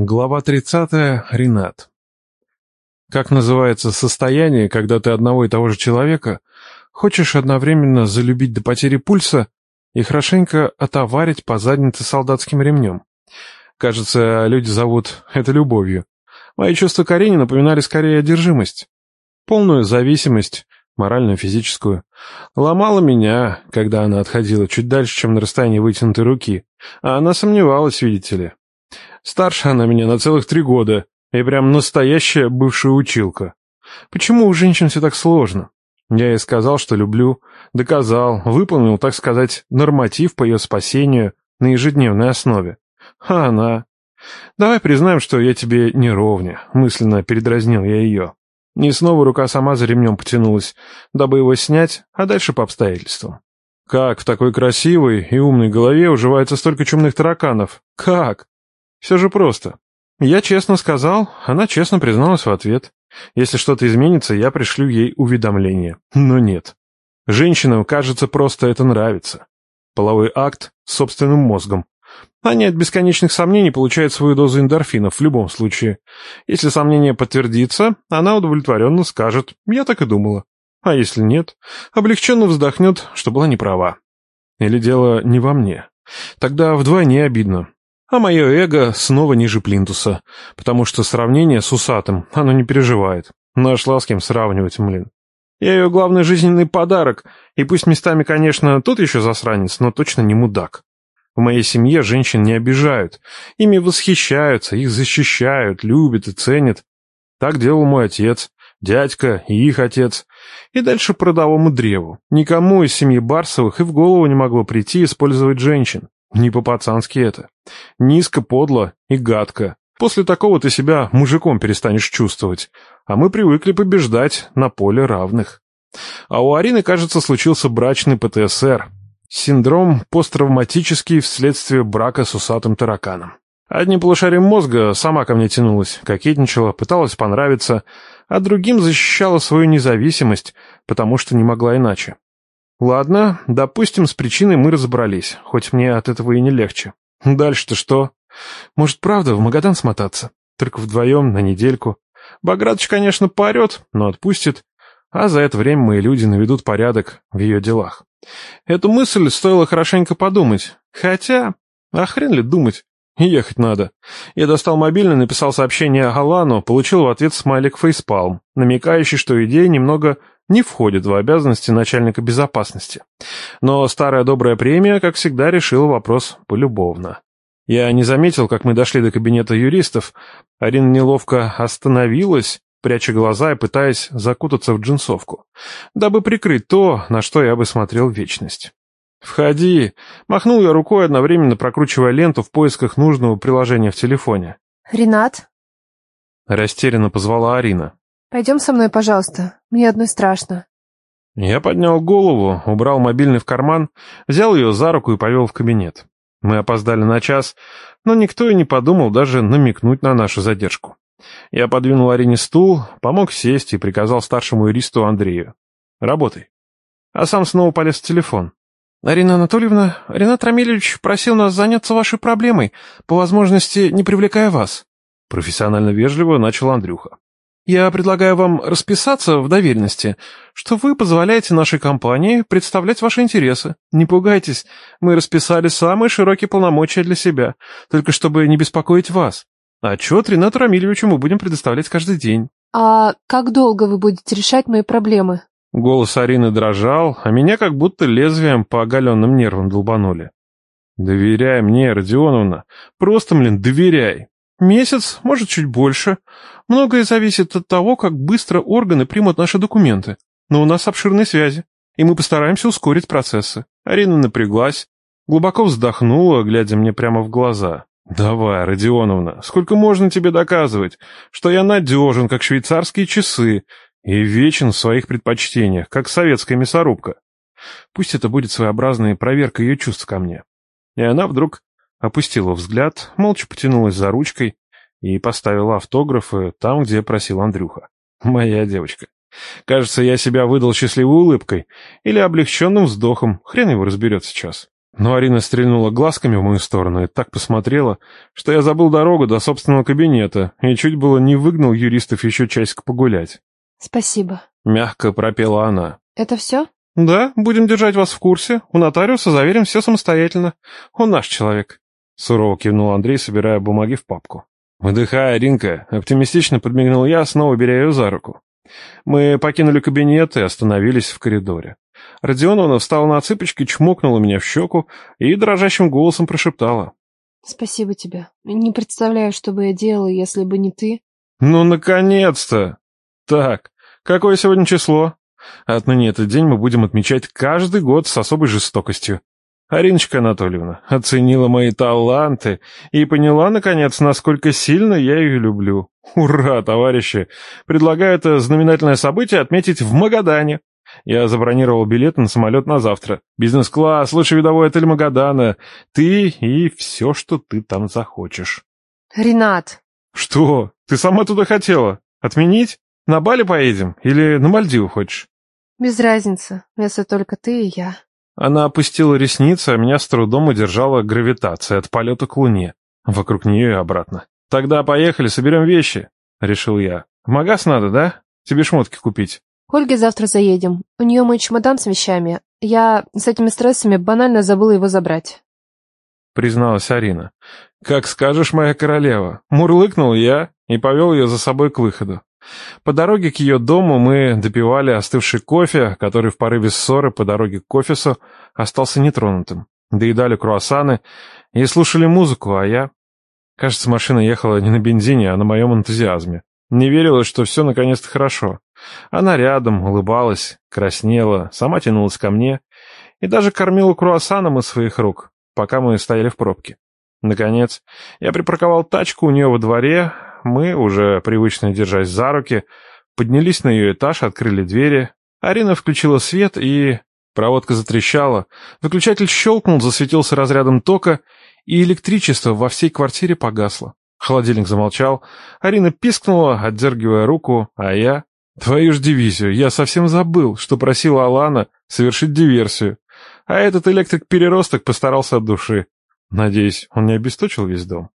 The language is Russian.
Глава 30. Ренат. Как называется состояние, когда ты одного и того же человека хочешь одновременно залюбить до потери пульса и хорошенько отоварить по заднице солдатским ремнем? Кажется, люди зовут это любовью. Мои чувства к напоминали скорее одержимость. Полную зависимость, моральную, физическую. Ломала меня, когда она отходила чуть дальше, чем на расстоянии вытянутой руки. А она сомневалась, видите ли. Старше она меня на целых три года, и прям настоящая бывшая училка. Почему у женщин все так сложно? Я ей сказал, что люблю, доказал, выполнил, так сказать, норматив по ее спасению на ежедневной основе. А она... Давай признаем, что я тебе не ровня, мысленно передразнил я ее. И снова рука сама за ремнем потянулась, дабы его снять, а дальше по обстоятельствам. Как в такой красивой и умной голове уживается столько чумных тараканов? Как? Все же просто. Я честно сказал, она честно призналась в ответ. Если что-то изменится, я пришлю ей уведомление. Но нет. Женщинам, кажется, просто это нравится. Половой акт с собственным мозгом. Они от бесконечных сомнений получают свою дозу эндорфинов в любом случае. Если сомнение подтвердится, она удовлетворенно скажет «я так и думала». А если нет, облегченно вздохнет, что была неправа. Или дело не во мне. Тогда вдвойне обидно. А мое эго снова ниже плинтуса, потому что сравнение с усатым оно не переживает. Нашла с кем сравнивать, блин. Я ее главный жизненный подарок, и пусть местами, конечно, тут еще засранец, но точно не мудак. В моей семье женщин не обижают, ими восхищаются, их защищают, любят и ценят. Так делал мой отец, дядька и их отец. И дальше по родовому древу. Никому из семьи Барсовых и в голову не могло прийти использовать женщин. Не по-пацански это. Низко, подло и гадко. После такого ты себя мужиком перестанешь чувствовать. А мы привыкли побеждать на поле равных. А у Арины, кажется, случился брачный ПТСР. Синдром посттравматический вследствие брака с усатым тараканом. Одним полушарием мозга сама ко мне тянулась, кокетничала, пыталась понравиться, а другим защищала свою независимость, потому что не могла иначе. Ладно, допустим, с причиной мы разобрались, хоть мне от этого и не легче. Дальше-то что? Может, правда, в Магадан смотаться? Только вдвоем, на недельку. Багратыч, конечно, поорет, но отпустит. А за это время мои люди наведут порядок в ее делах. Эту мысль стоило хорошенько подумать. Хотя, а хрен ли думать? Ехать надо. Я достал мобильный, написал сообщение Алану, получил в ответ смайлик фейспалм, намекающий, что идея немного не входит в обязанности начальника безопасности. Но старая добрая премия, как всегда, решила вопрос полюбовно. Я не заметил, как мы дошли до кабинета юристов. Арина неловко остановилась, пряча глаза и пытаясь закутаться в джинсовку, дабы прикрыть то, на что я бы смотрел вечность. «Входи!» — махнул я рукой, одновременно прокручивая ленту в поисках нужного приложения в телефоне. «Ренат?» — растерянно позвала Арина. «Пойдем со мной, пожалуйста. Мне одной страшно». Я поднял голову, убрал мобильный в карман, взял ее за руку и повел в кабинет. Мы опоздали на час, но никто и не подумал даже намекнуть на нашу задержку. Я подвинул Арине стул, помог сесть и приказал старшему юристу Андрею. «Работай». А сам снова полез в телефон. «Арина Анатольевна, Ренат Рамилевич просил нас заняться вашей проблемой, по возможности не привлекая вас». Профессионально вежливо начал Андрюха. Я предлагаю вам расписаться в доверенности, что вы позволяете нашей компании представлять ваши интересы. Не пугайтесь, мы расписали самые широкие полномочия для себя, только чтобы не беспокоить вас. Отчет Ренату Рамильевичу мы будем предоставлять каждый день. А как долго вы будете решать мои проблемы? Голос Арины дрожал, а меня как будто лезвием по оголенным нервам долбанули. «Доверяй мне, Родионовна. Просто, блин, доверяй. Месяц, может, чуть больше. Многое зависит от того, как быстро органы примут наши документы. Но у нас обширные связи, и мы постараемся ускорить процессы. Арина напряглась, глубоко вздохнула, глядя мне прямо в глаза. «Давай, Родионовна, сколько можно тебе доказывать, что я надежен, как швейцарские часы, и вечен в своих предпочтениях, как советская мясорубка? Пусть это будет своеобразная проверка ее чувств ко мне». И она вдруг опустила взгляд, молча потянулась за ручкой и поставила автографы там, где просил Андрюха. Моя девочка. Кажется, я себя выдал счастливой улыбкой или облегченным вздохом, хрен его разберет сейчас. Но Арина стрельнула глазками в мою сторону и так посмотрела, что я забыл дорогу до собственного кабинета и чуть было не выгнал юристов еще часик погулять. Спасибо. Мягко пропела она. Это все? Да, будем держать вас в курсе. У нотариуса заверим все самостоятельно. Он наш человек. Сурово кивнул Андрей, собирая бумаги в папку. Выдыхая, Ринка, оптимистично подмигнул я, снова беря ее за руку. Мы покинули кабинет и остановились в коридоре. Родионовна встала на цыпочки, чмокнула меня в щеку и дрожащим голосом прошептала. Спасибо тебе. Не представляю, что бы я делала, если бы не ты. Ну, наконец-то! Так, какое сегодня число? Отныне этот день мы будем отмечать каждый год с особой жестокостью. Ариночка Анатольевна оценила мои таланты и поняла, наконец, насколько сильно я ее люблю. Ура, товарищи! Предлагаю это знаменательное событие отметить в Магадане. Я забронировал билет на самолет на завтра. Бизнес-класс, лучший видовой отель Магадана. Ты и все, что ты там захочешь. Ренат! Что? Ты сама туда хотела? Отменить? На Бали поедем? Или на Мальдивы хочешь? Без разницы, если только ты и я. Она опустила ресницы, а меня с трудом удержала гравитация от полета к Луне. Вокруг нее и обратно. «Тогда поехали, соберем вещи», — решил я. «В магаз надо, да? Тебе шмотки купить». К Ольге завтра заедем. У нее мой чемодан с вещами. Я с этими стрессами банально забыла его забрать. Призналась Арина. «Как скажешь, моя королева». Мурлыкнул я и повел ее за собой к выходу. По дороге к ее дому мы допивали остывший кофе, который в порыве ссоры по дороге к офису остался нетронутым. Доедали круассаны и слушали музыку, а я... Кажется, машина ехала не на бензине, а на моем энтузиазме. Не верилось, что все наконец-то хорошо. Она рядом, улыбалась, краснела, сама тянулась ко мне и даже кормила круассаном из своих рук, пока мы стояли в пробке. Наконец, я припарковал тачку у нее во дворе, мы, уже привычно держась за руки, поднялись на ее этаж, открыли двери. Арина включила свет, и... Проводка затрещала, выключатель щелкнул, засветился разрядом тока, и электричество во всей квартире погасло. Холодильник замолчал, Арина пискнула, отдергивая руку, а я... Твою ж дивизию, я совсем забыл, что просила Алана совершить диверсию. А этот электрик-переросток постарался от души. Надеюсь, он не обесточил весь дом.